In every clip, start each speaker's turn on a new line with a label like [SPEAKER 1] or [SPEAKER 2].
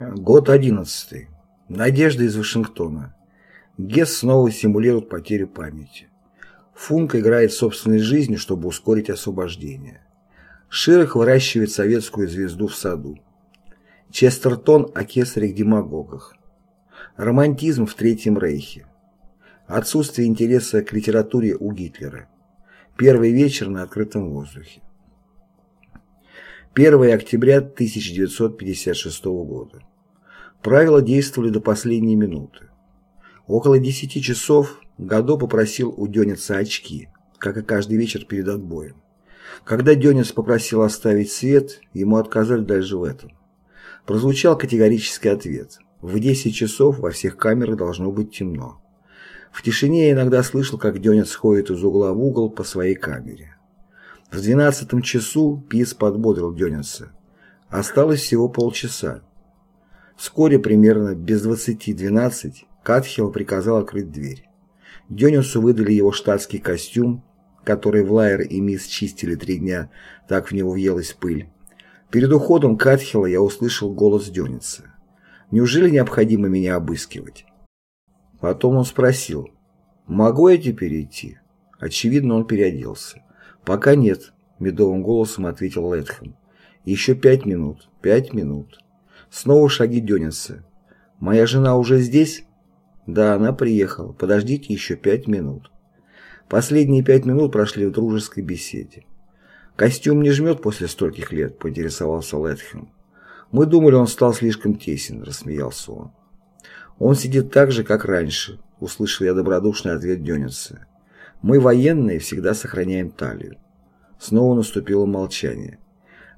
[SPEAKER 1] Год одиннадцатый. Надежда из Вашингтона. Гесс снова симулирует потерю памяти. Функ играет собственной жизнью, чтобы ускорить освобождение. Ширах выращивает советскую звезду в саду. Честертон о кесарях-демагогах. Романтизм в Третьем Рейхе. Отсутствие интереса к литературе у Гитлера. Первый вечер на открытом воздухе. 1 октября 1956 года. Правила действовали до последней минуты. Около 10 часов Гадо попросил у Дёница очки, как и каждый вечер перед отбоем. Когда Дёнец попросил оставить свет, ему отказали даже в этом. Прозвучал категорический ответ. В 10 часов во всех камерах должно быть темно. В тишине я иногда слышал, как Дёнец ходит из угла в угол по своей камере. В двенадцатом часу Пис подбодрил Дёнинса. Осталось всего полчаса. Вскоре, примерно без двадцати двенадцать, Катхил приказал открыть дверь. Дёнинсу выдали его штатский костюм, который Влайер и мисс чистили три дня, так в него въелась пыль. Перед уходом Катхила я услышал голос Дёнинса. «Неужели необходимо меня обыскивать?» Потом он спросил, «Могу я теперь идти?» Очевидно, он переоделся. «Пока нет», — медовым голосом ответил Лэтхэм. «Еще пять минут, пять минут». Снова шаги Дёнинса. «Моя жена уже здесь?» «Да, она приехала. Подождите еще пять минут». Последние пять минут прошли в дружеской беседе. «Костюм не жмет после стольких лет?» — поинтересовался Лэтхэм. «Мы думали, он стал слишком тесен», — рассмеялся он. «Он сидит так же, как раньше», — услышал я добродушный ответ Дёнинса. Мы, военные, всегда сохраняем талию. Снова наступило молчание.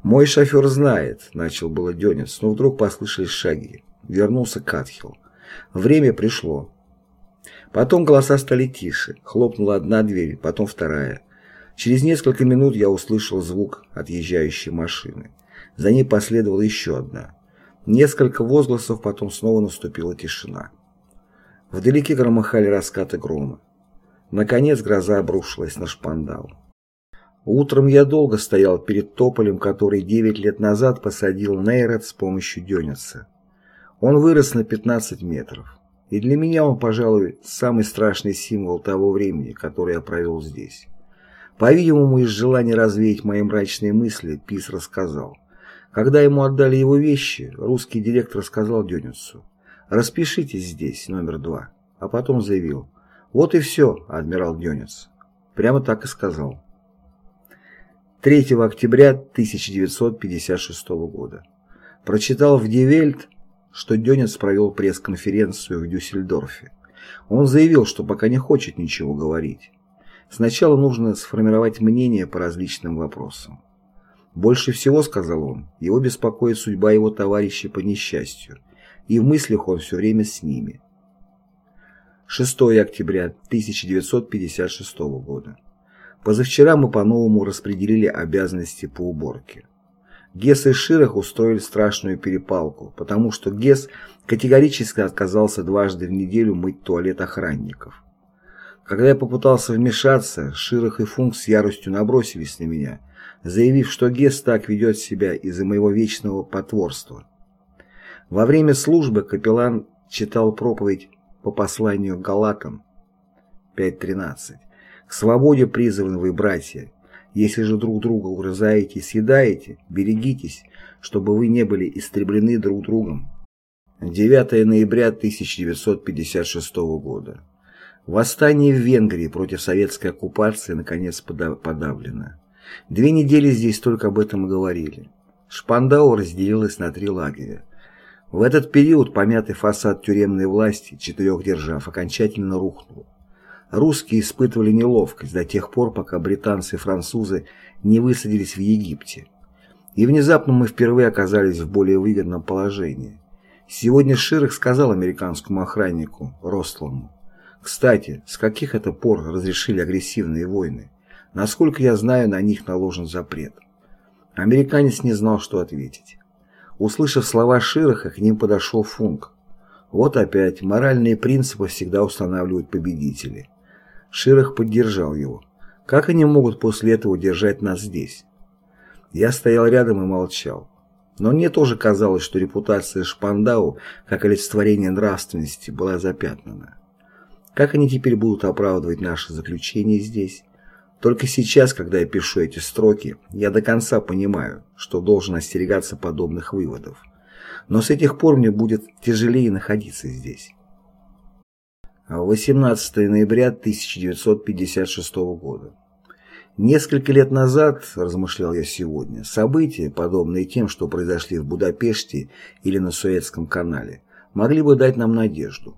[SPEAKER 1] «Мой шофер знает», — начал было Денис, но вдруг послышались шаги. Вернулся Катхил. Время пришло. Потом голоса стали тише. Хлопнула одна дверь, потом вторая. Через несколько минут я услышал звук отъезжающей машины. За ней последовала еще одна. Несколько возгласов, потом снова наступила тишина. Вдалеке громыхали раскаты грома. Наконец гроза обрушилась на шпандал. Утром я долго стоял перед тополем, который девять лет назад посадил Нейрот с помощью Дёница. Он вырос на 15 метров. И для меня он, пожалуй, самый страшный символ того времени, которое я провел здесь. По-видимому, из желания развеять мои мрачные мысли, Пиз рассказал. Когда ему отдали его вещи, русский директор сказал Дёницу, «Распишитесь здесь, номер два», а потом заявил, вот и все, адмирал Дёниц. Прямо так и сказал. 3 октября 1956 года. Прочитал в «Ди Вельт», что Дёниц провел пресс-конференцию в Дюссельдорфе. Он заявил, что пока не хочет ничего говорить. Сначала нужно сформировать мнение по различным вопросам. Больше всего, сказал он, его беспокоит судьба его товарищей по несчастью, и в мыслях он все время с ними. 6 октября 1956 года. Позавчера мы по-новому распределили обязанности по уборке. Гесс и Ширах устроили страшную перепалку, потому что Гесс категорически отказался дважды в неделю мыть туалет охранников. Когда я попытался вмешаться, Ширах и Функ с яростью набросились на меня, заявив, что Гесс так ведет себя из-за моего вечного потворства. Во время службы капеллан читал проповедь по посланию к Галатам 5.13. К свободе призваны вы, братья. Если же друг друга угрызаете и съедаете, берегитесь, чтобы вы не были истреблены друг другом. 9 ноября 1956 года. Восстание в Венгрии против советской оккупации наконец подавлено. Две недели здесь только об этом и говорили. Шпандау разделилась на три лагеря. В этот период помятый фасад тюремной власти четырех держав окончательно рухнул. Русские испытывали неловкость до тех пор, пока британцы и французы не высадились в Египте. И внезапно мы впервые оказались в более выгодном положении. Сегодня Ширах сказал американскому охраннику Ростлому, «Кстати, с каких это пор разрешили агрессивные войны? Насколько я знаю, на них наложен запрет». Американец не знал, что ответить. Услышав слова Широха, к ним подошел Функ. Вот опять, моральные принципы всегда устанавливают победители. Широх поддержал его. Как они могут после этого держать нас здесь? Я стоял рядом и молчал. Но мне тоже казалось, что репутация Шпандау как олицетворение нравственности была запятнана. Как они теперь будут оправдывать наше заключение здесь? Только сейчас, когда я пишу эти строки, я до конца понимаю, что должен остерегаться подобных выводов. Но с этих пор мне будет тяжелее находиться здесь. 18 ноября 1956 года. Несколько лет назад, размышлял я сегодня, события, подобные тем, что произошли в Будапеште или на Суэцком канале, могли бы дать нам надежду.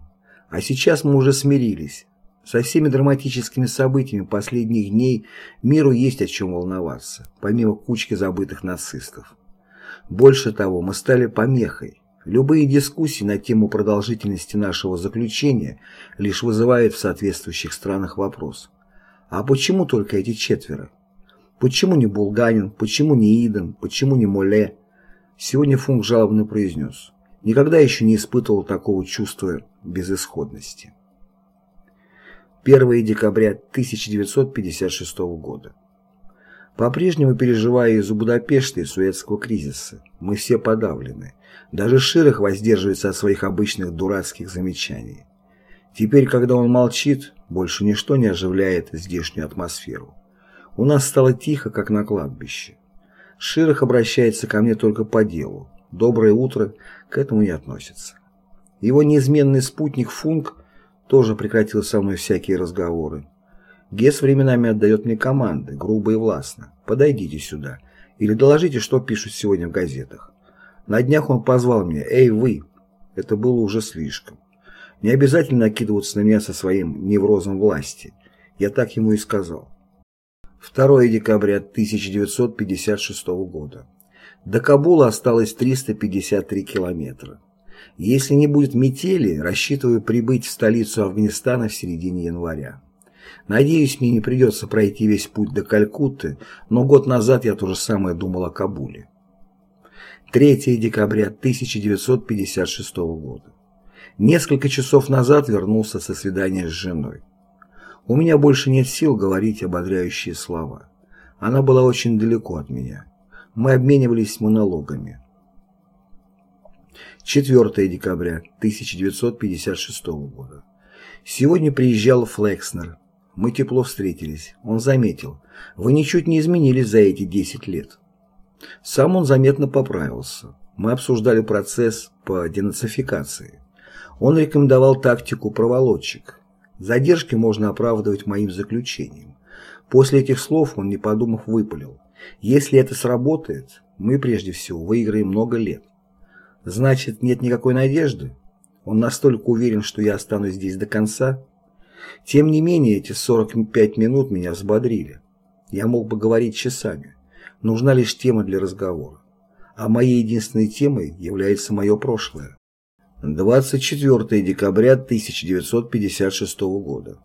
[SPEAKER 1] А сейчас мы уже смирились. Со всеми драматическими событиями последних дней миру есть о чем волноваться, помимо кучки забытых нацистов. Больше того, мы стали помехой. Любые дискуссии на тему продолжительности нашего заключения лишь вызывают в соответствующих странах вопрос. А почему только эти четверо? Почему не Булганин, почему не Иден, почему не Моле? Сегодня Функ жалобно произнес. Никогда еще не испытывал такого чувства безысходности. 1 декабря 1956 года. По-прежнему переживая из-за Будапешта и Суэцкого кризиса, мы все подавлены. Даже Ширах воздерживается от своих обычных дурацких замечаний. Теперь, когда он молчит, больше ничто не оживляет здешнюю атмосферу. У нас стало тихо, как на кладбище. Ширах обращается ко мне только по делу. Доброе утро к этому не относится. Его неизменный спутник Функ тоже прекратил со мной всякие разговоры. Гес временами отдает мне команды, грубо и властно. «Подойдите сюда» или доложите, что пишут сегодня в газетах. На днях он позвал меня «Эй, вы!» Это было уже слишком. Не обязательно накидываться на меня со своим неврозом власти. Я так ему и сказал. 2 декабря 1956 года. До Кабула осталось 353 километра. Если не будет метели, рассчитываю прибыть в столицу Афганистана в середине января. Надеюсь, мне не придется пройти весь путь до Калькутты, но год назад я то же самое думал о Кабуле. 3 декабря 1956 года. Несколько часов назад вернулся со свидания с женой. У меня больше нет сил говорить ободряющие слова. Она была очень далеко от меня. Мы обменивались монологами. 4 декабря 1956 года. Сегодня приезжал Флекснер. Мы тепло встретились. Он заметил, вы ничуть не изменились за эти 10 лет. Сам он заметно поправился. Мы обсуждали процесс по денацификации. Он рекомендовал тактику проволочек. Задержки можно оправдывать моим заключением. После этих слов он, не подумав, выпалил. Если это сработает, мы прежде всего выиграем много лет. Значит, нет никакой надежды? Он настолько уверен, что я останусь здесь до конца? Тем не менее, эти 45 минут меня взбодрили. Я мог бы говорить часами. Нужна лишь тема для разговора. А моей единственной темой является мое прошлое. 24 декабря 1956 года.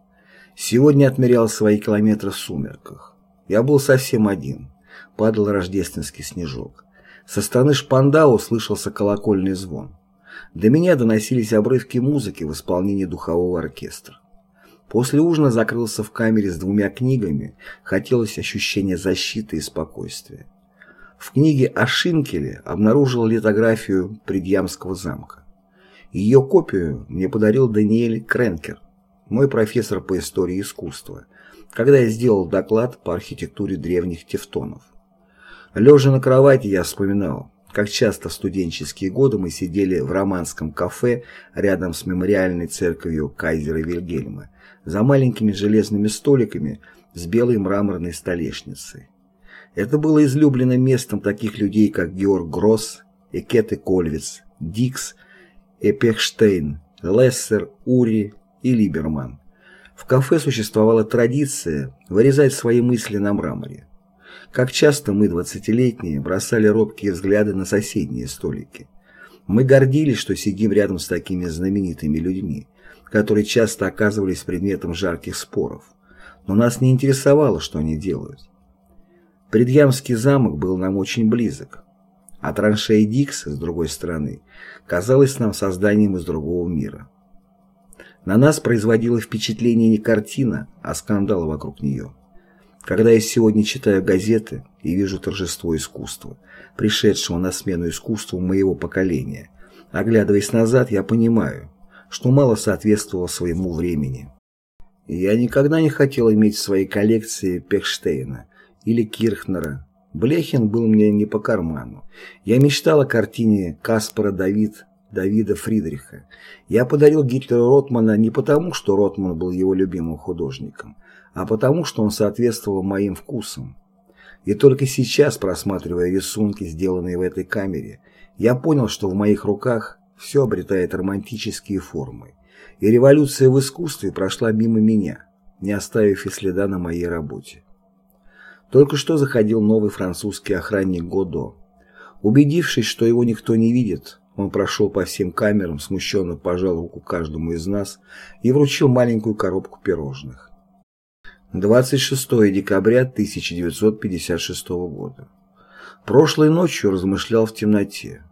[SPEAKER 1] Сегодня отмерял свои километры в сумерках. Я был совсем один. Падал рождественский снежок. Со стороны Шпандау слышался колокольный звон. До меня доносились обрывки музыки в исполнении духового оркестра. После ужина закрылся в камере с двумя книгами, хотелось ощущения защиты и спокойствия. В книге о Шинкеле обнаружил литографию Предьямского замка. Ее копию мне подарил Даниэль Кренкер, мой профессор по истории искусства, когда я сделал доклад по архитектуре древних тевтонов. Лежа на кровати я вспоминал, как часто в студенческие годы мы сидели в романском кафе рядом с мемориальной церковью Кайзера Вильгельма за маленькими железными столиками с белой мраморной столешницей. Это было излюбленным местом таких людей, как Георг Гросс, Экеты Кольвиц, Дикс Эпехштейн, Лессер, Ури и Либерман. В кафе существовала традиция вырезать свои мысли на мраморе. Как часто мы, двадцатилетние, бросали робкие взгляды на соседние столики. Мы гордились, что сидим рядом с такими знаменитыми людьми, которые часто оказывались предметом жарких споров. Но нас не интересовало, что они делают. Предьямский замок был нам очень близок а траншея Дикс, с другой стороны, казалась нам созданием из другого мира. На нас производила впечатление не картина, а скандал вокруг нее. Когда я сегодня читаю газеты и вижу торжество искусства, пришедшего на смену искусству моего поколения, оглядываясь назад, я понимаю, что мало соответствовало своему времени. Я никогда не хотел иметь в своей коллекции Пехштейна или Кирхнера. Блехин был мне не по карману. Я мечтал о картине Каспара Давид Давида Фридриха. Я подарил Гитлеру Ротмана не потому, что Ротман был его любимым художником, а потому, что он соответствовал моим вкусам. И только сейчас, просматривая рисунки, сделанные в этой камере, я понял, что в моих руках все обретает романтические формы, и революция в искусстве прошла мимо меня, не оставив и следа на моей работе. Только что заходил новый французский охранник Годо. Убедившись, что его никто не видит, он прошел по всем камерам, смущенно пожал руку каждому из нас и вручил маленькую коробку пирожных. 26 декабря 1956 года. Прошлой ночью размышлял в темноте.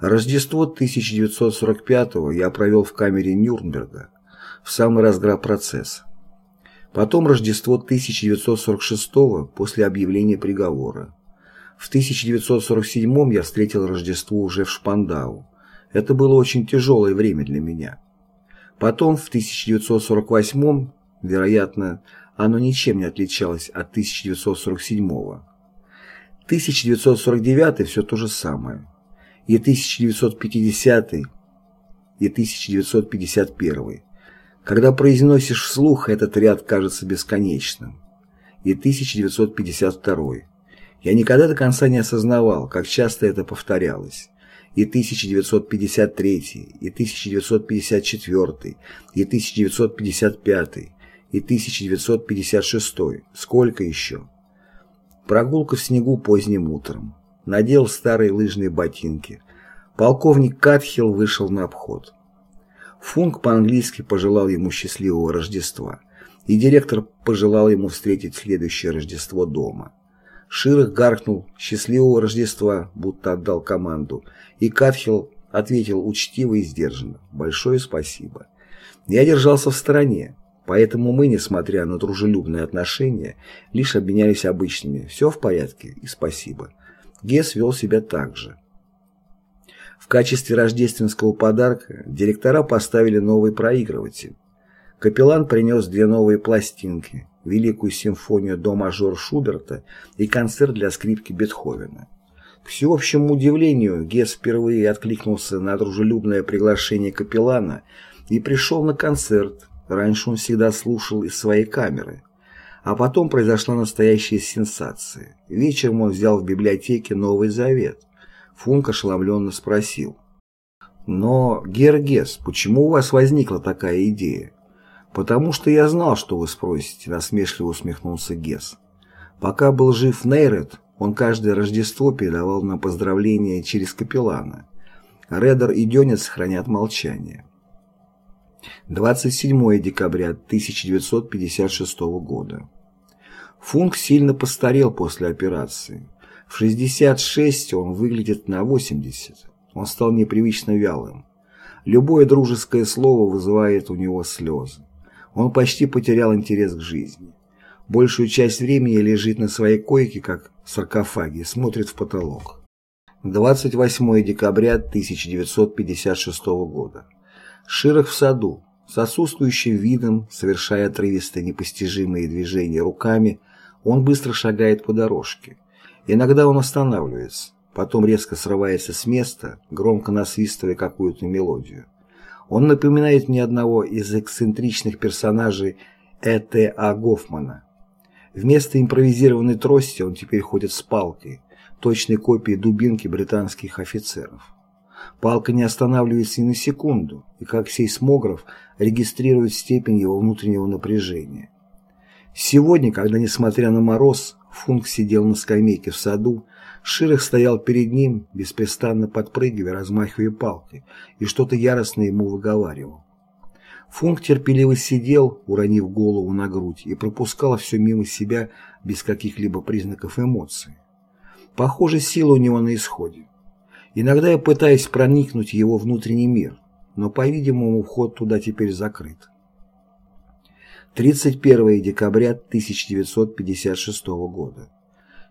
[SPEAKER 1] Рождество 1945 я провел в камере Нюрнберга, в самый разгар процесса. Потом Рождество 1946 после объявления приговора. В 1947 я встретил Рождество уже в Шпандау. Это было очень тяжелое время для меня. Потом, в 1948 вероятно, оно ничем не отличалось от 1947 -го. 1949 все то же самое. И 1950 и 1951 Когда произносишь вслух, этот ряд кажется бесконечным. И 1952 я никогда до конца не осознавал, как часто это повторялось. И 1953, и 1954, и 1955, и 1956. Сколько еще? Прогулка в снегу поздним утром. Надел старые лыжные ботинки. Полковник Катхилл вышел на обход. Функ по-английски пожелал ему счастливого Рождества, и директор пожелал ему встретить следующее Рождество дома. Ширах гаркнул «Счастливого Рождества», будто отдал команду, и Катхилл ответил учтиво и сдержанно «Большое спасибо». Я держался в стороне, поэтому мы, несмотря на дружелюбные отношения, лишь обменялись обычными «все в порядке» и «спасибо». Гесс вел себя так же. В качестве рождественского подарка директора поставили новый проигрыватель. Капеллан принес две новые пластинки Великую симфонию до-мажор Шуберта и концерт для скрипки Бетховена. К всеобщему удивлению, Гесс впервые откликнулся на дружелюбное приглашение капеллана и пришел на концерт. Раньше он всегда слушал из своей камеры. А потом произошла настоящая сенсация. Вечером он взял в библиотеке Новый Завет. Функ ошеломленно спросил. «Но, Гергес, почему у вас возникла такая идея?» «Потому что я знал, что вы спросите», — насмешливо усмехнулся Гесс. Пока был жив Нейрет, он каждое Рождество передавал нам поздравления через капеллана. Редер и Дёнец хранят молчание. 27 декабря 1956 года. Функ сильно постарел после операции. В 66 он выглядит на 80. Он стал непривычно вялым. Любое дружеское слово вызывает у него слезы. Он почти потерял интерес к жизни. Большую часть времени лежит на своей койке, как в саркофаге, смотрит в потолок. 28 декабря 1956 года. Ширах в саду, с отсутствующим видом, совершая отрывистые непостижимые движения руками, он быстро шагает по дорожке. Иногда он останавливается, потом резко срывается с места, громко насвистывая какую-то мелодию. Он напоминает мне одного из эксцентричных персонажей Э.Т.А. Гофмана. Вместо импровизированной трости он теперь ходит с палкой, точной копией дубинки британских офицеров. Палка не останавливается ни на секунду, и как сейсмограф регистрирует степень его внутреннего напряжения. Сегодня, когда, несмотря на мороз, Функ сидел на скамейке в саду, Ширах стоял перед ним, беспрестанно подпрыгивая, размахивая палкой, и что-то яростно ему выговаривал. Функ терпеливо сидел, уронив голову на грудь, и пропускал все мимо себя без каких-либо признаков эмоций. Похоже, сила у него на исходе. Иногда я пытаюсь проникнуть в его внутренний мир, но, по-видимому, вход туда теперь закрыт. 31 декабря 1956 года.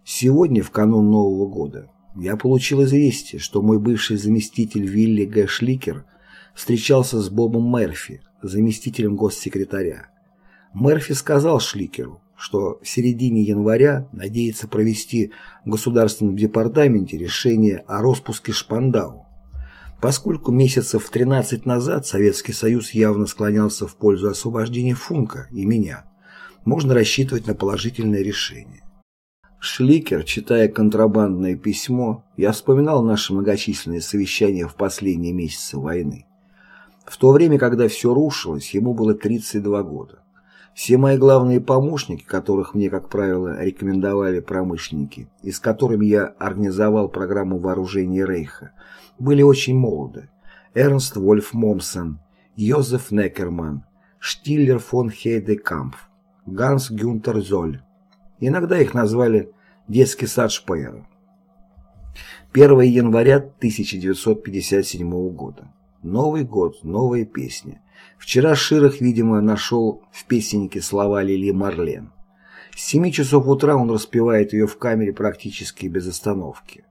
[SPEAKER 1] Сегодня, в канун Нового года, я получил известие, что мой бывший заместитель Вилли Г. Шликер встречался с Бобом Мерфи, заместителем госсекретаря. Мерфи сказал Шликеру, что в середине января надеется провести в Государственном департаменте решение о распуске Шпандау. Поскольку месяцев 13 назад Советский Союз явно склонялся в пользу освобождения Функа и меня, можно рассчитывать на положительное решение. Шликер, читая контрабандное письмо, я вспоминал наши многочисленные совещания в последние месяцы войны. В то время, когда все рушилось, ему было 32 года. Все мои главные помощники, которых мне, как правило, рекомендовали промышленники, и с которыми я организовал программу вооружения Рейха, были очень молоды. Эрнст Вольф Момсен, Йозеф Некерман, Штиллер фон Хейдекампф, Ганс Гюнтер Золь. Иногда их назвали «детский сад Шпеера». 1 января 1957 года. Новый год, новая песня. Вчера Ширах, видимо, нашел в песеннике слова Лили Марлен. С семи часов утра он распевает ее в камере практически без остановки.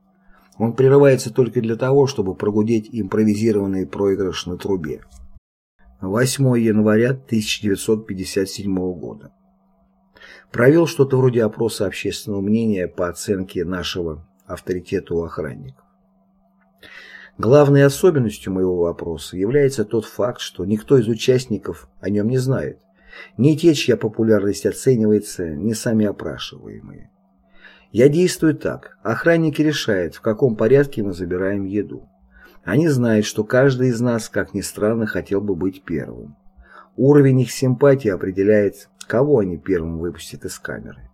[SPEAKER 1] Он прерывается только для того, чтобы прогудеть импровизированный проигрыш на трубе. 8 января 1957 года. Провел что-то вроде опроса общественного мнения по оценке нашего авторитета у охранников. Главной особенностью моего вопроса является тот факт, что никто из участников о нем не знает. Ни те, чья популярность оценивается, ни сами опрашиваемые. Я действую так. Охранники решают, в каком порядке мы забираем еду. Они знают, что каждый из нас, как ни странно, хотел бы быть первым. Уровень их симпатии определяет, кого они первым выпустят из камеры.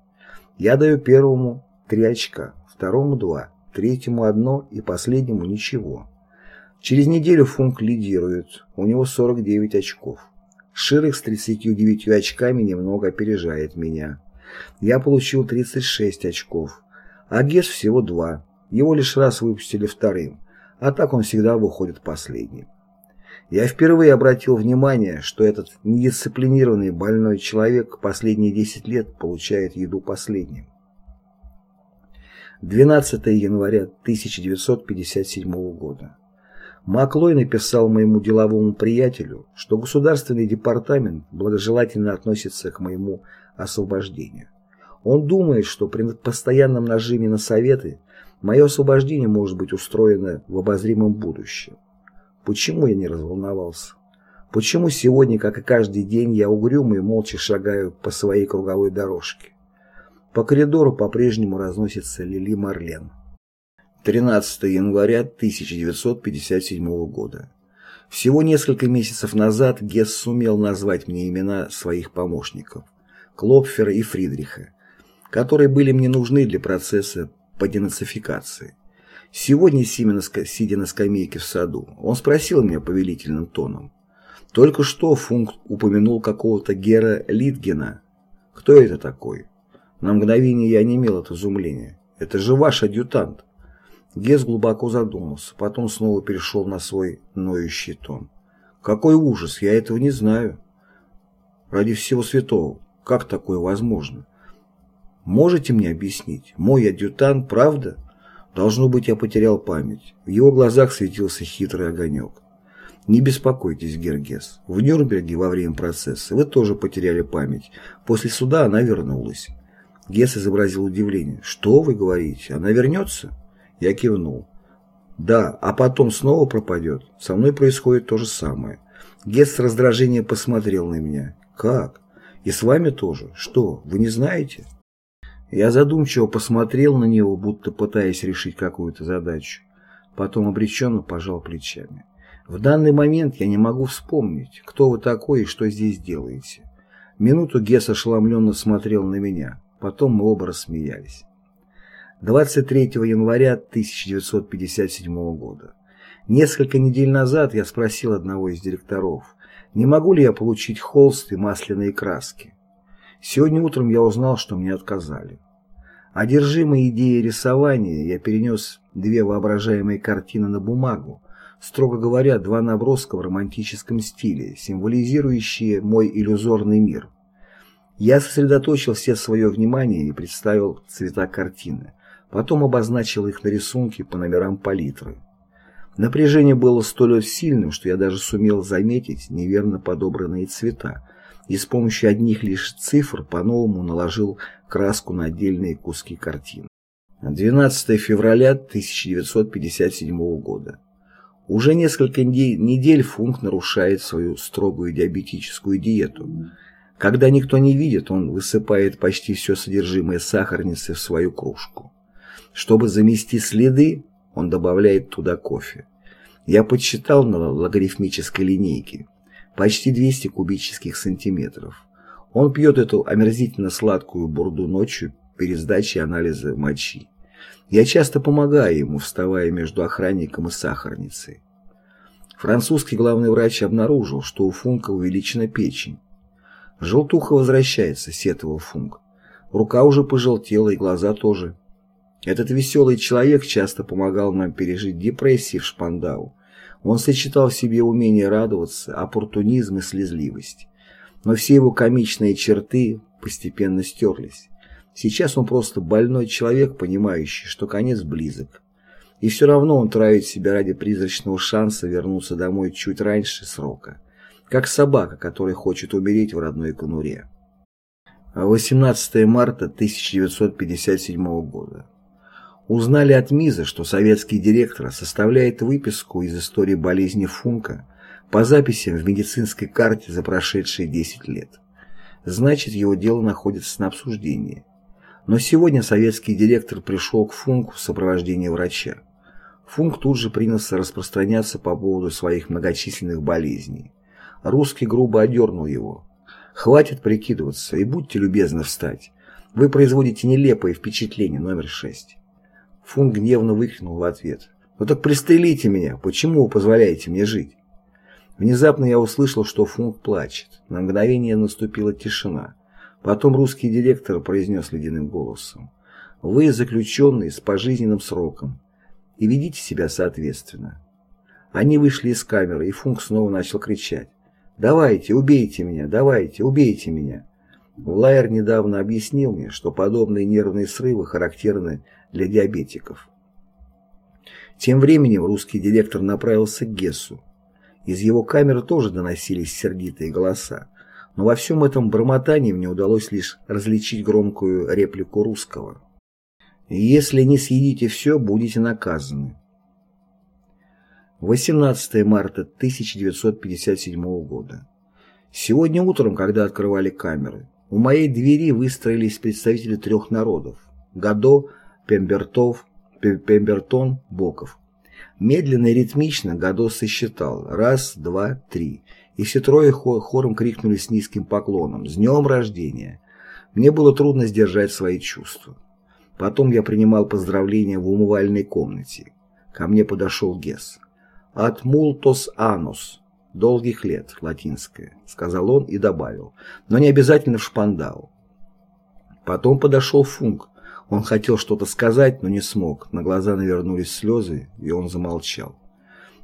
[SPEAKER 1] Я даю первому три очка, второму два, третьему одно и последнему ничего. Через неделю Функ лидирует, у него 49 очков. Ширых с 39 очками немного опережает меня. Я получил 36 очков, а Гес всего два. Его лишь раз выпустили вторым, а так он всегда выходит последним. Я впервые обратил внимание, что этот недисциплинированный больной человек последние 10 лет получает еду последним. 12 января 1957 года. Маклой написал моему деловому приятелю, что Государственный департамент благожелательно относится к моему освобождению. Он думает, что при постоянном нажиме на советы мое освобождение может быть устроено в обозримом будущем. Почему я не разволновался? Почему сегодня, как и каждый день, я угрюмо и молча шагаю по своей круговой дорожке? По коридору по-прежнему разносится Лили Марлен. 13 января 1957 года. Всего несколько месяцев назад Гесс сумел назвать мне имена своих помощников – Клопфера и Фридриха, которые были мне нужны для процесса по денацификации. Сегодня, сидя на скамейке в саду, он спросил меня повелительным тоном. Только что Функ упомянул какого-то Гера Литгена. Кто это такой? На мгновение я не имел от изумления. Это же ваш адъютант. Гес глубоко задумался, потом снова перешел на свой ноющий тон. Какой ужас, я этого не знаю. Ради всего святого, как такое возможно? Можете мне объяснить? Мой адъютант, правда? Должно быть, я потерял память. В его глазах светился хитрый огонек. Не беспокойтесь, Гергес. В Нюрнберге во время процесса вы тоже потеряли память. После суда она вернулась. Гесс изобразил удивление. «Что вы говорите? Она вернется?» Я кивнул. «Да, а потом снова пропадет. Со мной происходит то же самое». Гесс с раздражением посмотрел на меня. «Как? И с вами тоже? Что, вы не знаете?» Я задумчиво посмотрел на него, будто пытаясь решить какую-то задачу. Потом обреченно пожал плечами. «В данный момент я не могу вспомнить, кто вы такой и что здесь делаете». Минуту Гесс ошеломленно смотрел на меня. Потом мы оба рассмеялись. 23 января 1957 года. Несколько недель назад я спросил одного из директоров, не могу ли я получить холст и масляные краски. Сегодня утром я узнал, что мне отказали. Одержимой идеей рисования я перенес две воображаемые картины на бумагу, строго говоря, два наброска в романтическом стиле, символизирующие мой иллюзорный мир – Я сосредоточил все свое внимание и представил цвета картины. Потом обозначил их на рисунке по номерам палитры. Напряжение было столь сильным, что я даже сумел заметить неверно подобранные цвета и с помощью одних лишь цифр по-новому наложил краску на отдельные куски картины. 12 февраля 1957 года. Уже несколько недель Функ нарушает свою строгую диабетическую диету. Когда никто не видит, он высыпает почти все содержимое сахарницы в свою кружку. Чтобы замести следы, он добавляет туда кофе. Я подсчитал на логарифмической линейке. Почти 200 кубических сантиметров. Он пьет эту омерзительно сладкую бурду ночью перед сдачей анализа мочи. Я часто помогаю ему, вставая между охранником и сахарницей. Французский главный врач обнаружил, что у Функа увеличена печень. Желтуха возвращается, сетовал Функ. Рука уже пожелтела и глаза тоже. Этот веселый человек часто помогал нам пережить депрессии в Шпандау. Он сочетал в себе умение радоваться, оппортунизм и слезливость. Но все его комичные черты постепенно стерлись. Сейчас он просто больной человек, понимающий, что конец близок. И все равно он травит себя ради призрачного шанса вернуться домой чуть раньше срока как собака, которая хочет умереть в родной конуре. 18 марта 1957 года. Узнали от МИЗа, что советский директор составляет выписку из истории болезни Функа по записям в медицинской карте за прошедшие 10 лет. Значит, его дело находится на обсуждении. Но сегодня советский директор пришел к Функу в сопровождении врача. Функ тут же принялся распространяться по поводу своих многочисленных болезней. Русский грубо одернул его. «Хватит прикидываться и будьте любезны встать. Вы производите нелепое впечатление номер шесть». Фун гневно выкрикнул в ответ. «Ну так пристрелите меня! Почему вы позволяете мне жить?» Внезапно я услышал, что Функ плачет. На мгновение наступила тишина. Потом русский директор произнес ледяным голосом. «Вы заключенный с пожизненным сроком и ведите себя соответственно». Они вышли из камеры, и Функ снова начал кричать. «Давайте, убейте меня, давайте, убейте меня». Влайер недавно объяснил мне, что подобные нервные срывы характерны для диабетиков. Тем временем русский директор направился к Гессу. Из его камеры тоже доносились сердитые голоса, но во всем этом бормотании мне удалось лишь различить громкую реплику русского. «Если не съедите все, будете наказаны». 18 марта 1957 года. Сегодня утром, когда открывали камеры, у моей двери выстроились представители трех народов – Гадо, Пембертов, Пембертон, Боков. Медленно и ритмично Гадо сосчитал – раз, два, три, и все трое хором крикнули с низким поклоном – «С днем рождения!» Мне было трудно сдержать свои чувства. Потом я принимал поздравления в умывальной комнате. Ко мне подошел Гесс. «От мултос анус» — «долгих лет» латинское, — сказал он и добавил, но не обязательно в шпандау. Потом подошел Функ. Он хотел что-то сказать, но не смог. На глаза навернулись слезы, и он замолчал.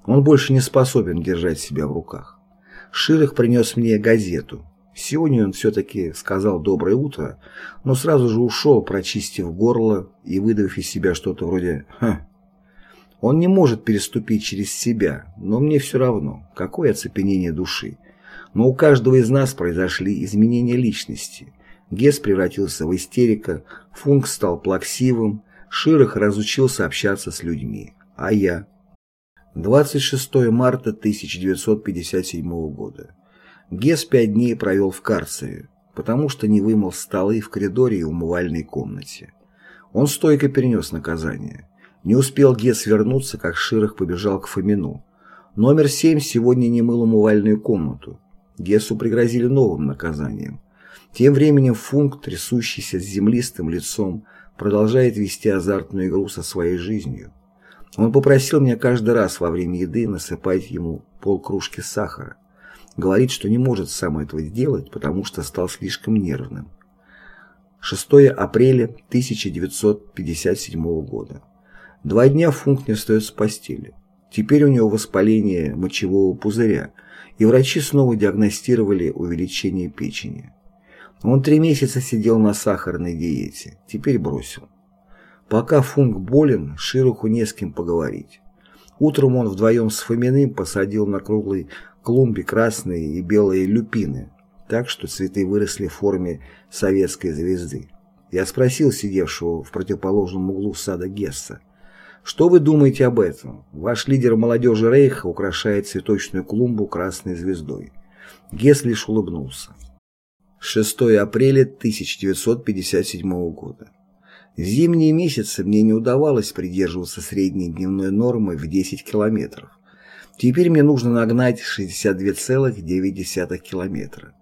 [SPEAKER 1] Он больше не способен держать себя в руках. Ширых принес мне газету. Сегодня он все-таки сказал «доброе утро», но сразу же ушел, прочистив горло и выдав из себя что-то вроде «ха». Он не может переступить через себя, но мне все равно, какое оцепенение души. Но у каждого из нас произошли изменения личности. Гес превратился в истерика, Функ стал плаксивым, Ширах разучился общаться с людьми. А я? 26 марта 1957 года. Гес пять дней провел в карцере, потому что не вымыл столы в коридоре и умывальной комнате. Он стойко перенес наказание. Не успел Гес вернуться, как Ширах побежал к Фомину. Номер семь сегодня не мыл умывальную комнату. Гесу пригрозили новым наказанием. Тем временем Функ, трясущийся с землистым лицом, продолжает вести азартную игру со своей жизнью. Он попросил меня каждый раз во время еды насыпать ему полкружки сахара. Говорит, что не может сам этого сделать, потому что стал слишком нервным. 6 апреля 1957 года. Два дня Функ не встает с постели. Теперь у него воспаление мочевого пузыря, и врачи снова диагностировали увеличение печени. Он три месяца сидел на сахарной диете, теперь бросил. Пока Функ болен, Шируху не с кем поговорить. Утром он вдвоем с Фоминым посадил на круглой клумбе красные и белые люпины, так что цветы выросли в форме советской звезды. Я спросил сидевшего в противоположном углу сада Гесса, что вы думаете об этом? Ваш лидер молодежи Рейха украшает цветочную клумбу красной звездой. Гесс лишь улыбнулся. 6 апреля 1957 года. Зимние месяцы мне не удавалось придерживаться средней дневной нормы в 10 километров. Теперь мне нужно нагнать 62,9 километра.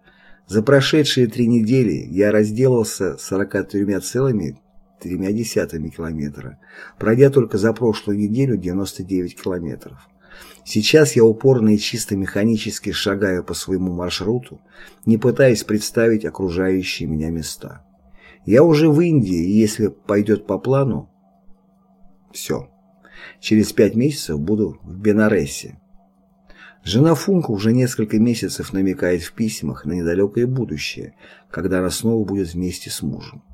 [SPEAKER 1] За прошедшие три недели я разделался 43,3 километра, пройдя только за прошлую неделю 99 километров. Сейчас я упорно и чисто механически шагаю по своему маршруту, не пытаясь представить окружающие меня места. Я уже в Индии, и если пойдет по плану, все. Через пять месяцев буду в Бенаресе. Жена Функа уже несколько месяцев намекает в письмах на недалекое будущее, когда она снова будет вместе с мужем.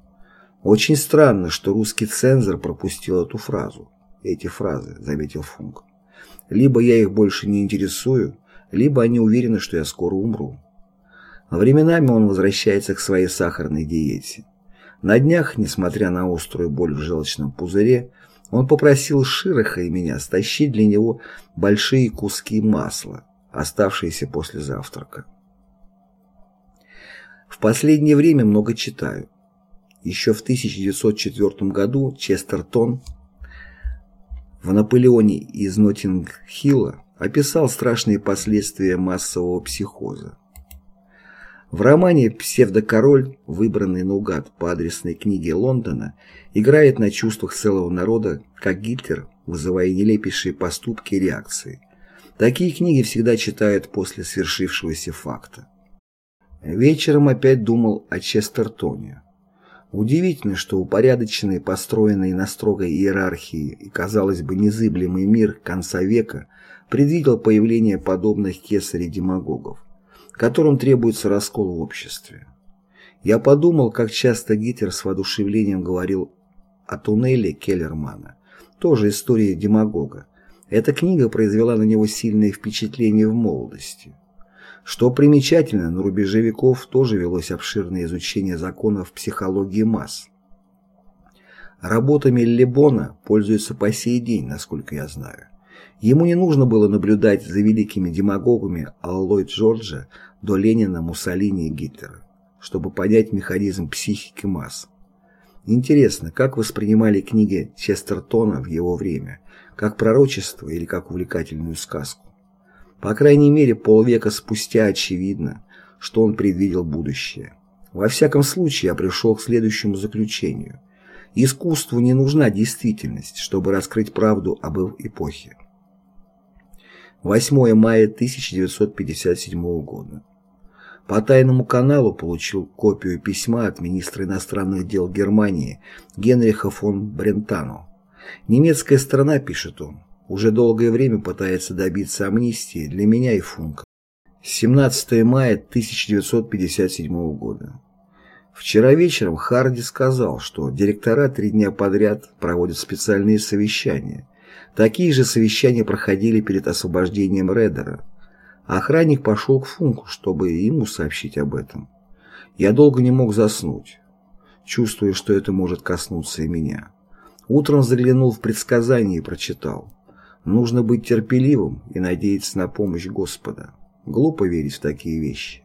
[SPEAKER 1] Очень странно, что русский цензор пропустил эту фразу. Эти фразы, заметил Функ. Либо я их больше не интересую, либо они уверены, что я скоро умру. Временами он возвращается к своей сахарной диете. На днях, несмотря на острую боль в желчном пузыре, он попросил Широха и меня стащить для него большие куски масла, оставшиеся после завтрака. В последнее время много читаю. Еще в 1904 году Честертон в «Наполеоне» из Ноттинг-Хилла описал страшные последствия массового психоза. В романе «Псевдокороль», выбранный наугад по адресной книге Лондона, играет на чувствах целого народа, как Гитлер, вызывая нелепейшие поступки и реакции. Такие книги всегда читают после свершившегося факта. Вечером опять думал о Честертоне. Удивительно, что упорядоченный, построенный на строгой иерархии и, казалось бы, незыблемый мир конца века предвидел появление подобных кесарей-демагогов которым требуется раскол в обществе. Я подумал, как часто Гитлер с воодушевлением говорил о туннеле Келлермана, тоже история демагога. Эта книга произвела на него сильное впечатление в молодости. Что примечательно, на рубеже веков тоже велось обширное изучение законов психологии масс. Работами Лебона пользуются по сей день, насколько я знаю. Ему не нужно было наблюдать за великими демагогами Аллой Джорджа до Ленина, Муссолини и Гитлера, чтобы понять механизм психики масс. Интересно, как воспринимали книги Честертона в его время, как пророчество или как увлекательную сказку? По крайней мере, полвека спустя очевидно, что он предвидел будущее. Во всяком случае, я пришел к следующему заключению. Искусству не нужна действительность, чтобы раскрыть правду об эпохе. 8 мая 1957 года. По тайному каналу получил копию письма от министра иностранных дел Германии Генриха фон Брентано. Немецкая страна, пишет он, уже долгое время пытается добиться амнистии для меня и Функа. 17 мая 1957 года. Вчера вечером Харди сказал, что директора три дня подряд проводят специальные совещания. Такие же совещания проходили перед освобождением Редера. Охранник пошел к Функу, чтобы ему сообщить об этом. Я долго не мог заснуть, чувствуя, что это может коснуться и меня. Утром заглянул в предсказание и прочитал. Нужно быть терпеливым и надеяться на помощь Господа. Глупо верить в такие вещи.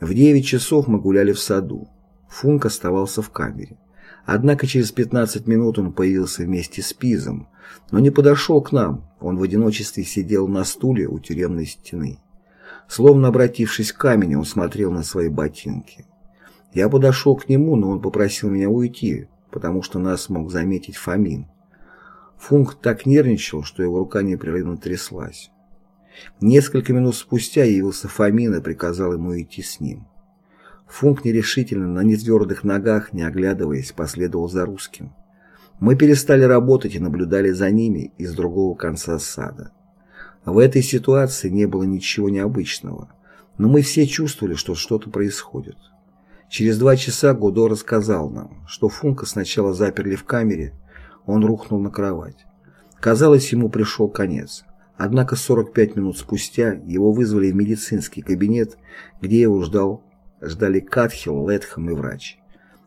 [SPEAKER 1] В девять часов мы гуляли в саду. Функ оставался в камере. Однако через 15 минут он появился вместе с Пизом, но не подошел к нам, он в одиночестве сидел на стуле у тюремной стены. Словно обратившись к камени, он смотрел на свои ботинки. Я подошел к нему, но он попросил меня уйти, потому что нас мог заметить Фомин. Функ так нервничал, что его рука непрерывно тряслась. Несколько минут спустя явился Фомин и приказал ему идти с ним. Функ нерешительно, на нетвердых ногах, не оглядываясь, последовал за русским. Мы перестали работать и наблюдали за ними из другого конца сада. В этой ситуации не было ничего необычного, но мы все чувствовали, что что-то происходит. Через два часа Гудо рассказал нам, что Функа сначала заперли в камере, он рухнул на кровать. Казалось, ему пришел конец. Однако 45 минут спустя его вызвали в медицинский кабинет, где его ждал, ждали Катхил, Летхам и врач.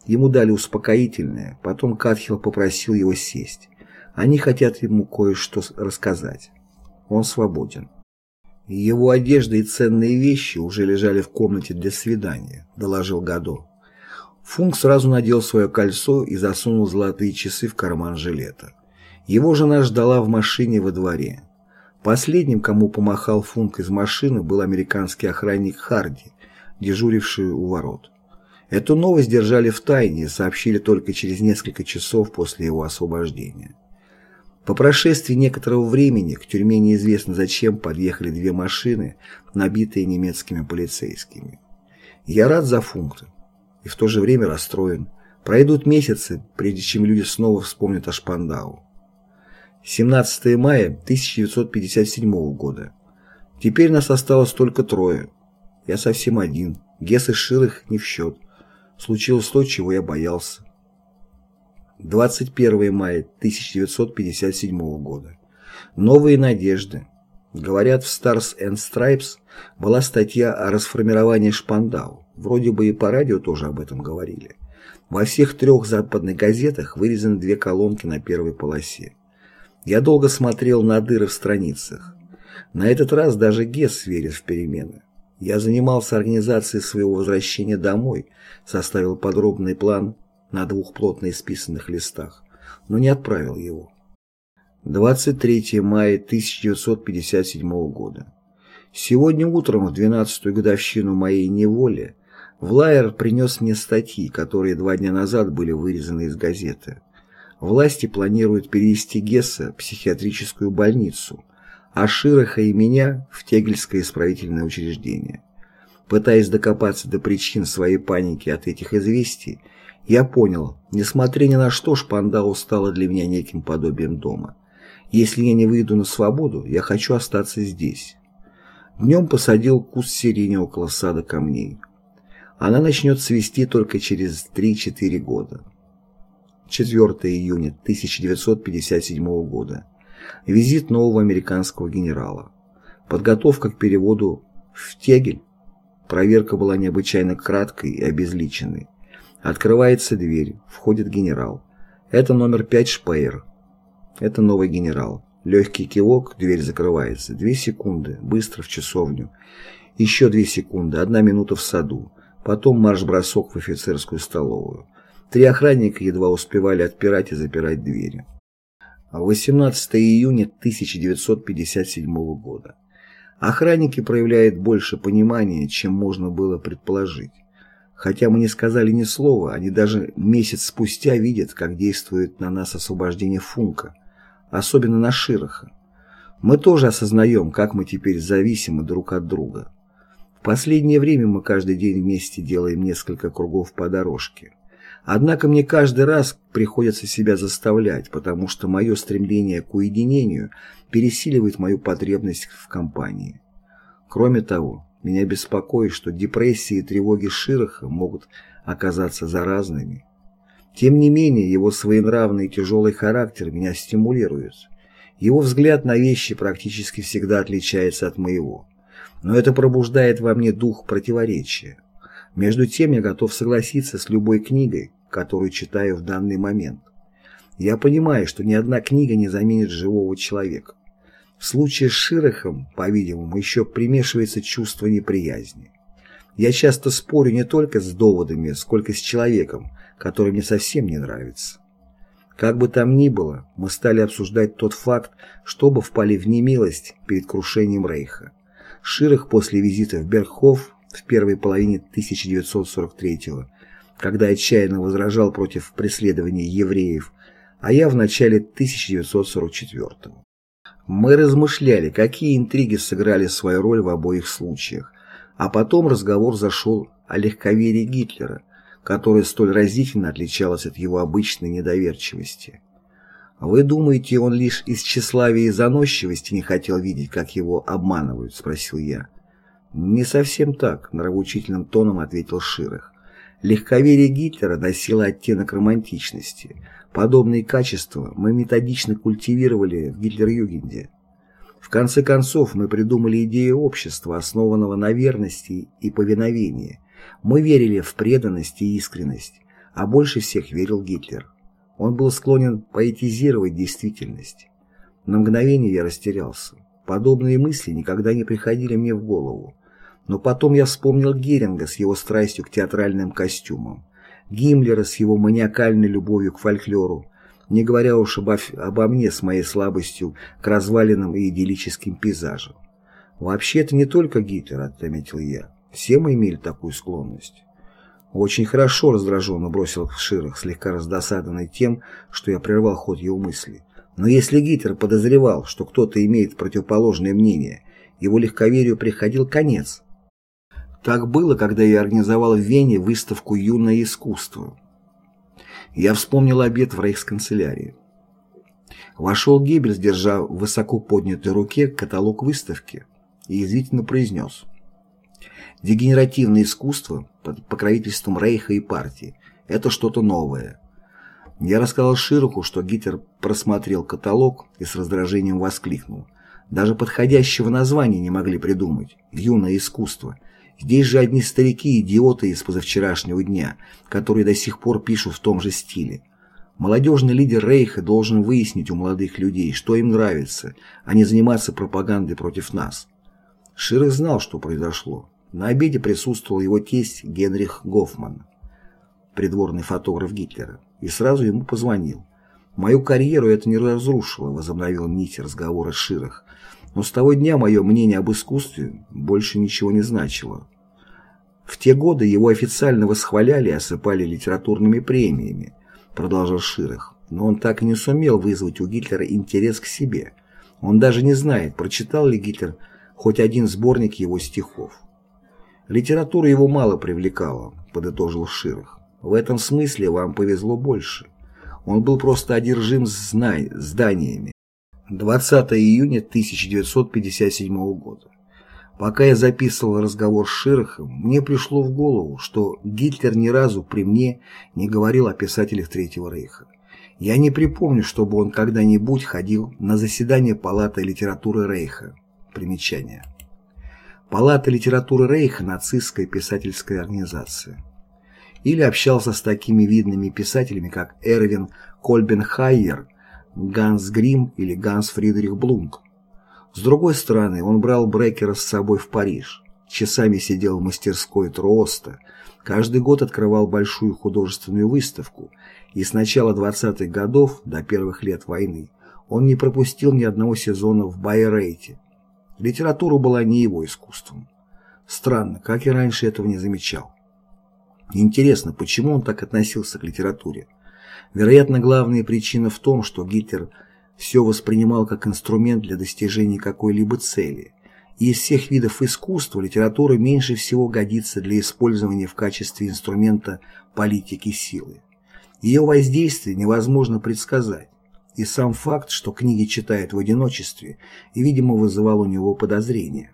[SPEAKER 1] Ему дали успокоительное, потом Катхил попросил его сесть. Они хотят ему кое-что рассказать. Он свободен. Его одежда и ценные вещи уже лежали в комнате для свидания, доложил Гадо. Функ сразу надел свое кольцо и засунул золотые часы в карман жилета. Его жена ждала в машине во дворе. Последним, кому помахал Функ из машины, был американский охранник Харди, дежуривший у ворот. Эту новость держали в тайне и сообщили только через несколько часов после его освобождения. По прошествии некоторого времени к тюрьме неизвестно зачем подъехали две машины, набитые немецкими полицейскими. Я рад за Функта и в то же время расстроен. Пройдут месяцы, прежде чем люди снова вспомнят о Шпандау. 17 мая 1957 года. Теперь нас осталось только трое. Я совсем один. Гесс и Ширых не в счет. Случилось то, чего я боялся. 21 мая 1957 года. Новые надежды. Говорят, в Stars and Stripes была статья о расформировании Шпандау. Вроде бы и по радио тоже об этом говорили. Во всех трех западных газетах вырезаны две колонки на первой полосе. Я долго смотрел на дыры в страницах. На этот раз даже Гесс верит в перемены. Я занимался организацией своего возвращения домой, составил подробный план на двух плотно исписанных листах, но не отправил его. 23 мая 1957 года. Сегодня утром, в 12-ю годовщину моей неволи, Влайер принес мне статьи, которые два дня назад были вырезаны из газеты. Власти планируют перевести Гесса в психиатрическую больницу, а Широха и меня в Тегельское исправительное учреждение. Пытаясь докопаться до причин своей паники от этих известий, я понял, несмотря ни на что, Шпандау стала для меня неким подобием дома. Если я не выйду на свободу, я хочу остаться здесь. Днем посадил куст сирени около сада камней. Она начнет цвести только через 3-4 года. 4 июня 1957 года. Визит нового американского генерала. Подготовка к переводу в Тегель. Проверка была необычайно краткой и обезличенной. Открывается дверь, входит генерал. Это номер 5 Шпеер. Это новый генерал. Легкий кивок, дверь закрывается. Две секунды, быстро в часовню. Еще две секунды, одна минута в саду. Потом марш-бросок в офицерскую столовую. Три охранника едва успевали отпирать и запирать двери. 18 июня 1957 года. Охранники проявляют больше понимания, чем можно было предположить. Хотя мы не сказали ни слова, они даже месяц спустя видят, как действует на нас освобождение Функа, особенно на Широха. Мы тоже осознаем, как мы теперь зависимы друг от друга. В последнее время мы каждый день вместе делаем несколько кругов по дорожке. Однако мне каждый раз приходится себя заставлять, потому что мое стремление к уединению пересиливает мою потребность в компании. Кроме того, меня беспокоит, что депрессии и тревоги Широха могут оказаться заразными. Тем не менее, его своенравный и тяжелый характер меня стимулирует. Его взгляд на вещи практически всегда отличается от моего. Но это пробуждает во мне дух противоречия. Между тем я готов согласиться с любой книгой, которую читаю в данный момент. Я понимаю, что ни одна книга не заменит живого человека. В случае с Широхом, по-видимому, еще примешивается чувство неприязни. Я часто спорю не только с доводами, сколько с человеком, который мне совсем не нравится. Как бы там ни было, мы стали обсуждать тот факт, чтобы впали в немилость перед крушением Рейха. Широх после визита в Бергхоф в первой половине 1943 года когда отчаянно возражал против преследования евреев, а я в начале 1944 -го. Мы размышляли, какие интриги сыграли свою роль в обоих случаях, а потом разговор зашел о легковерии Гитлера, которое столь разительно отличалось от его обычной недоверчивости. «Вы думаете, он лишь из тщеславия и заносчивости не хотел видеть, как его обманывают?» – спросил я. «Не совсем так», – нравоучительным тоном ответил Ширах. Легковерие Гитлера носило оттенок романтичности. Подобные качества мы методично культивировали в Гитлер-Югенде. В конце концов, мы придумали идею общества, основанного на верности и повиновении. Мы верили в преданность и искренность, а больше всех верил Гитлер. Он был склонен поэтизировать действительность. На мгновение я растерялся. Подобные мысли никогда не приходили мне в голову. Но потом я вспомнил Геринга с его страстью к театральным костюмам, Гиммлера с его маниакальной любовью к фольклору, не говоря уж обо, обо мне с моей слабостью к развалинам и идиллическим пейзажам. Вообще это не только Гитлер, отметил я. Все мы имели такую склонность. Очень хорошо раздраженно бросил Ширах, слегка раздосаданный тем, что я прервал ход его мысли. Но если Гитлер подозревал, что кто-то имеет противоположное мнение, его легковерию приходил конец. Так было, когда я организовал в Вене выставку «Юное искусство». Я вспомнил обед в рейхсканцелярии. Вошел Геббельс, держа в высоко поднятой руке каталог выставки, и язвительно произнес «Дегенеративное искусство под покровительством Рейха и партии – это что-то новое». Я рассказал Широху, что Гитлер просмотрел каталог и с раздражением воскликнул. Даже подходящего названия не могли придумать «Юное искусство», Здесь же одни старики-идиоты из позавчерашнего дня, которые до сих пор пишут в том же стиле. Молодежный лидер Рейха должен выяснить у молодых людей, что им нравится, а не заниматься пропагандой против нас. Ширых знал, что произошло. На обеде присутствовал его тесть Генрих Гофман, придворный фотограф Гитлера, и сразу ему позвонил. Мою карьеру это не разрушило, возобновил нить разговора Ширах, но с того дня мое мнение об искусстве больше ничего не значило. В те годы его официально восхваляли и осыпали литературными премиями, продолжал Ширах, но он так и не сумел вызвать у Гитлера интерес к себе. Он даже не знает, прочитал ли Гитлер хоть один сборник его стихов. Литература его мало привлекала, подытожил Ширах. В этом смысле вам повезло больше. Он был просто одержим знай, зданиями. 20 июня 1957 года. Пока я записывал разговор с Широхом, мне пришло в голову, что Гитлер ни разу при мне не говорил о писателях Третьего Рейха. Я не припомню, чтобы он когда-нибудь ходил на заседание Палаты литературы Рейха. Примечание. Палата литературы Рейха – нацистская писательская организация. Или общался с такими видными писателями, как Эрвин Кольбенхайер – Ганс Грим или Ганс Фридрих Блунк. С другой стороны, он брал Брекера с собой в Париж, часами сидел в мастерской Троста, каждый год открывал большую художественную выставку, и с начала 20-х годов до первых лет войны он не пропустил ни одного сезона в Байрейте. Литература была не его искусством. Странно, как и раньше этого не замечал. Интересно, почему он так относился к литературе? Вероятно, главная причина в том, что Гитлер все воспринимал как инструмент для достижения какой-либо цели. И из всех видов искусства литература меньше всего годится для использования в качестве инструмента политики силы. Ее воздействие невозможно предсказать. И сам факт, что книги читает в одиночестве, видимо, вызывал у него подозрения.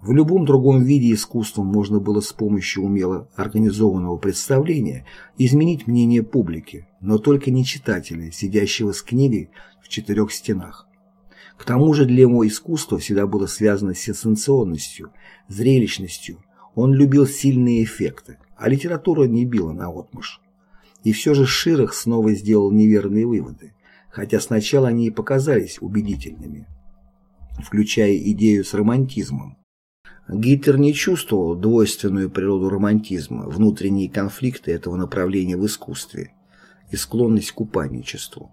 [SPEAKER 1] В любом другом виде искусства можно было с помощью умело организованного представления изменить мнение публики, но только не читателя, сидящего с книгой в четырех стенах. К тому же для его искусства всегда было связано с сенсационностью, зрелищностью. Он любил сильные эффекты, а литература не била на отмышь. И все же Ширах снова сделал неверные выводы, хотя сначала они и показались убедительными, включая идею с романтизмом. Гитлер не чувствовал двойственную природу романтизма, внутренние конфликты этого направления в искусстве и склонность к упадничеству.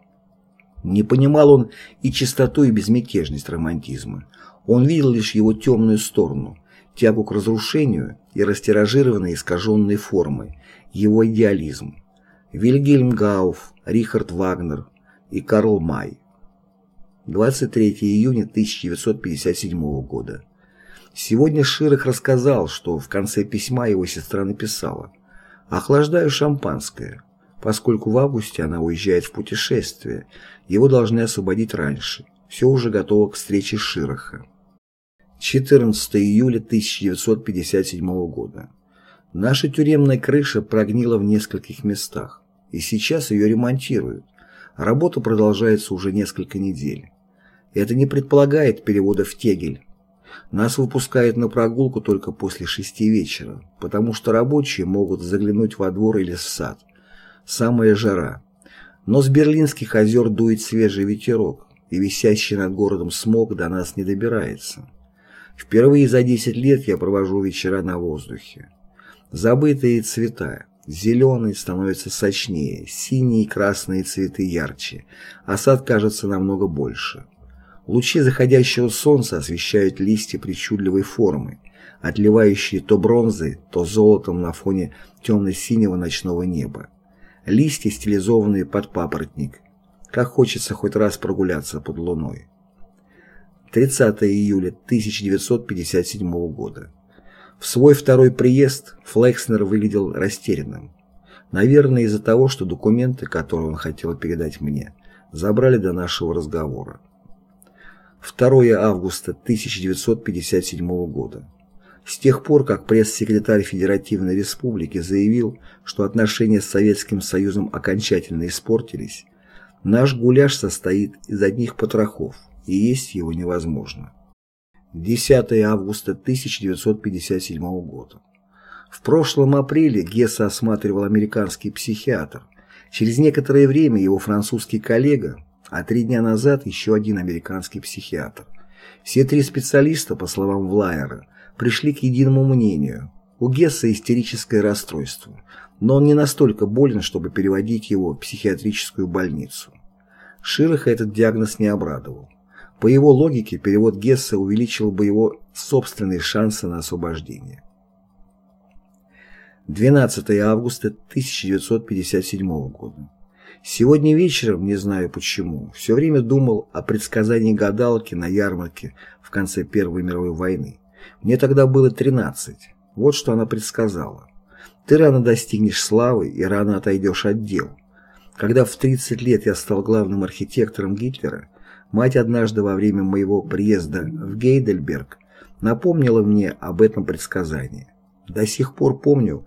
[SPEAKER 1] Не понимал он и чистоту и безмятежность романтизма. Он видел лишь его темную сторону, тягу к разрушению и растиражированные искаженные формы, его идеализм. Вильгельм Гауф, Рихард Вагнер и Карл Май. 23 июня 1957 года. Сегодня Ширах рассказал, что в конце письма его сестра написала «Охлаждаю шампанское, поскольку в августе она уезжает в путешествие, его должны освободить раньше. Все уже готово к встрече с Широха». 14 июля 1957 года. Наша тюремная крыша прогнила в нескольких местах, и сейчас ее ремонтируют. Работа продолжается уже несколько недель. Это не предполагает перевода в Тегель. Нас выпускают на прогулку только после шести вечера, потому что рабочие могут заглянуть во двор или в сад. Самая жара. Но с Берлинских озер дует свежий ветерок, и висящий над городом смог до нас не добирается. Впервые за 10 лет я провожу вечера на воздухе. Забытые цвета. Зеленый становится сочнее, синие и красные цветы ярче, а сад кажется намного больше. Лучи заходящего солнца освещают листья причудливой формы, отливающие то бронзой, то золотом на фоне темно-синего ночного неба. Листья, стилизованные под папоротник. Как хочется хоть раз прогуляться под луной. 30 июля 1957 года. В свой второй приезд Флекснер выглядел растерянным. Наверное, из-за того, что документы, которые он хотел передать мне, забрали до нашего разговора. 2 августа 1957 года. С тех пор, как пресс-секретарь Федеративной Республики заявил, что отношения с Советским Союзом окончательно испортились, наш гуляш состоит из одних потрохов – и есть его невозможно. 10 августа 1957 года. В прошлом апреле Гесса осматривал американский психиатр. Через некоторое время его французский коллега, а три дня назад еще один американский психиатр. Все три специалиста, по словам Влайера, пришли к единому мнению. У Гесса истерическое расстройство, но он не настолько болен, чтобы переводить его в психиатрическую больницу. Широха этот диагноз не обрадовал. По его логике, перевод Гесса увеличил бы его собственные шансы на освобождение. 12 августа 1957 года. Сегодня вечером, не знаю почему, все время думал о предсказании гадалки на ярмарке в конце Первой мировой войны. Мне тогда было 13. Вот что она предсказала. Ты рано достигнешь славы и рано отойдешь от дел. Когда в 30 лет я стал главным архитектором Гитлера, Мать однажды во время моего приезда в Гейдельберг напомнила мне об этом предсказании. До сих пор помню,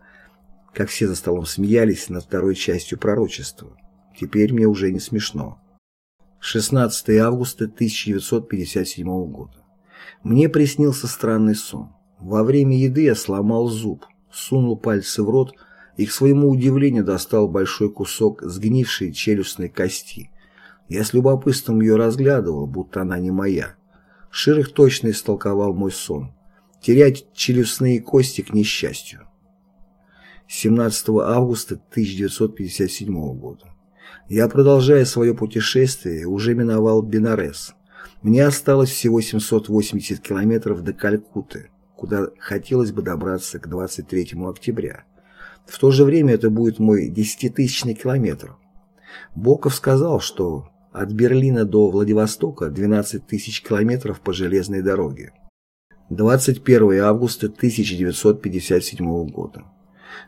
[SPEAKER 1] как все за столом смеялись над второй частью пророчества. Теперь мне уже не смешно. 16 августа 1957 года. Мне приснился странный сон. Во время еды я сломал зуб, сунул пальцы в рот и, к своему удивлению, достал большой кусок сгнившей челюстной кости. Я с любопытством ее разглядывал, будто она не моя. Ширых точно истолковал мой сон. Терять челюстные кости к несчастью. 17 августа 1957 года. Я, продолжая свое путешествие, уже миновал Бенарес. Мне осталось всего 780 километров до Калькутты, куда хотелось бы добраться к 23 октября. В то же время это будет мой десятитысячный километр. Боков сказал, что от Берлина до Владивостока 12 тысяч километров по железной дороге. 21 августа 1957 года.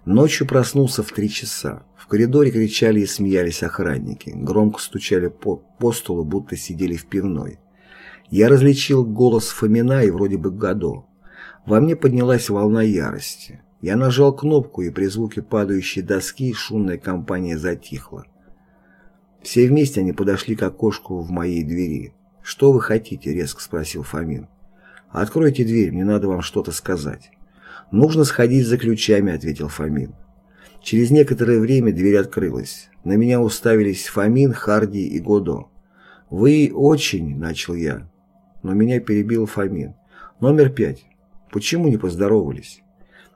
[SPEAKER 1] Ночью проснулся в три часа. В коридоре кричали и смеялись охранники. Громко стучали по, по столу, будто сидели в пивной. Я различил голос Фомина и вроде бы Гадо. Во мне поднялась волна ярости. Я нажал кнопку, и при звуке падающей доски шумная компания затихла. Все вместе они подошли к окошку в моей двери. «Что вы хотите?» — резко спросил Фомин. «Откройте дверь, мне надо вам что-то сказать». «Нужно сходить за ключами», — ответил Фомин. Через некоторое время дверь открылась. На меня уставились Фомин, Харди и Годо. «Вы очень...» — начал я. Но меня перебил Фомин. «Номер пять. Почему не поздоровались?»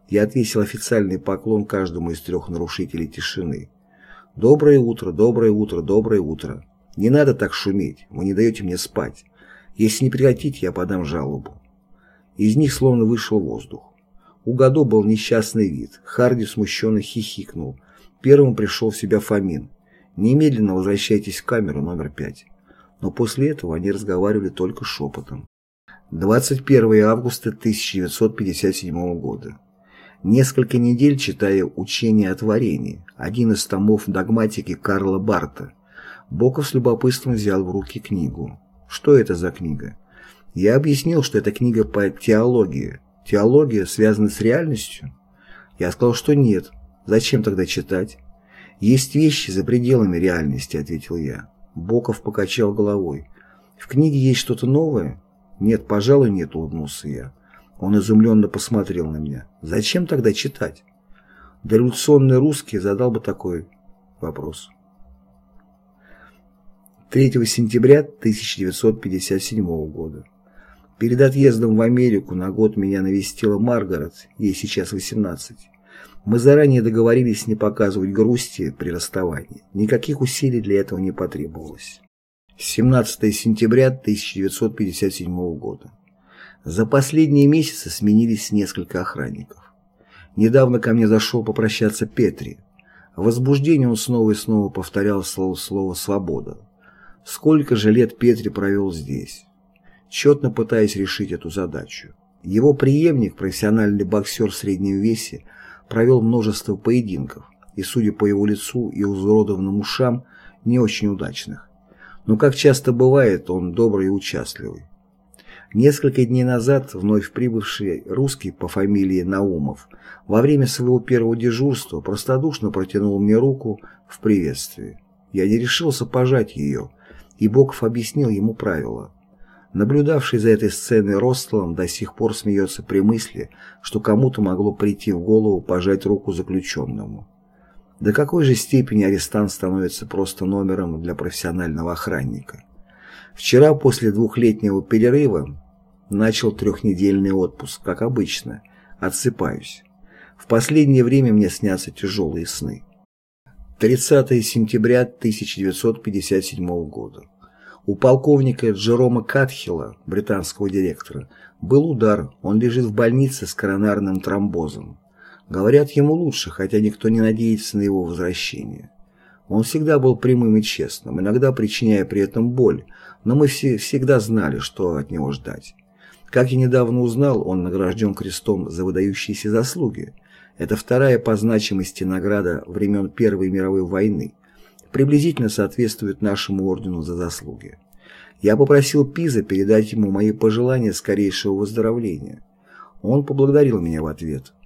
[SPEAKER 1] Я отвесил официальный поклон каждому из трех нарушителей тишины. «Доброе утро, доброе утро, доброе утро. Не надо так шуметь, вы не даете мне спать. Если не прекратите, я подам жалобу». Из них словно вышел воздух. У Гадо был несчастный вид. Харди смущенно хихикнул. Первым пришел в себя Фомин. «Немедленно возвращайтесь в камеру номер пять». Но после этого они разговаривали только шепотом. 21 августа 1957 года. Несколько недель читая «Учение о творении», один из томов догматики Карла Барта. Боков с любопытством взял в руки книгу. Что это за книга? Я объяснил, что это книга по теологии. Теология связана с реальностью? Я сказал, что нет. Зачем тогда читать? Есть вещи за пределами реальности, ответил я. Боков покачал головой. В книге есть что-то новое? Нет, пожалуй, нет, улыбнулся я. Он изумленно посмотрел на меня. Зачем тогда читать? Дореволюционный русский задал бы такой вопрос. 3 сентября 1957 года. Перед отъездом в Америку на год меня навестила Маргарет, ей сейчас 18. Мы заранее договорились не показывать грусти при расставании. Никаких усилий для этого не потребовалось. 17 сентября 1957 года. За последние месяцы сменились несколько охранников. Недавно ко мне зашел попрощаться Петри. В возбуждении он снова и снова повторял слово, слово «свобода». Сколько же лет Петри провел здесь, тщетно пытаясь решить эту задачу. Его преемник, профессиональный боксер в среднем весе, провел множество поединков, и, судя по его лицу и изуродованным ушам, не очень удачных. Но, как часто бывает, он добрый и участливый. Несколько дней назад вновь прибывший русский по фамилии Наумов во время своего первого дежурства простодушно протянул мне руку в приветствии. Я не решился пожать ее, и Боков объяснил ему правила. Наблюдавший за этой сценой Ростелом до сих пор смеется при мысли, что кому-то могло прийти в голову пожать руку заключенному. До какой же степени арестант становится просто номером для профессионального охранника? Вчера после двухлетнего перерыва начал трехнедельный отпуск, как обычно. Отсыпаюсь. В последнее время мне снятся тяжелые сны. 30 сентября 1957 года. У полковника Джерома Катхила, британского директора, был удар, он лежит в больнице с коронарным тромбозом. Говорят, ему лучше, хотя никто не надеется на его возвращение. Он всегда был прямым и честным, иногда причиняя при этом боль, но мы все всегда знали, что от него ждать. Как я недавно узнал, он награжден крестом за выдающиеся заслуги. Это вторая по значимости награда времен Первой мировой войны. Приблизительно соответствует нашему ордену за заслуги. Я попросил Пиза передать ему мои пожелания скорейшего выздоровления. Он поблагодарил меня в ответ.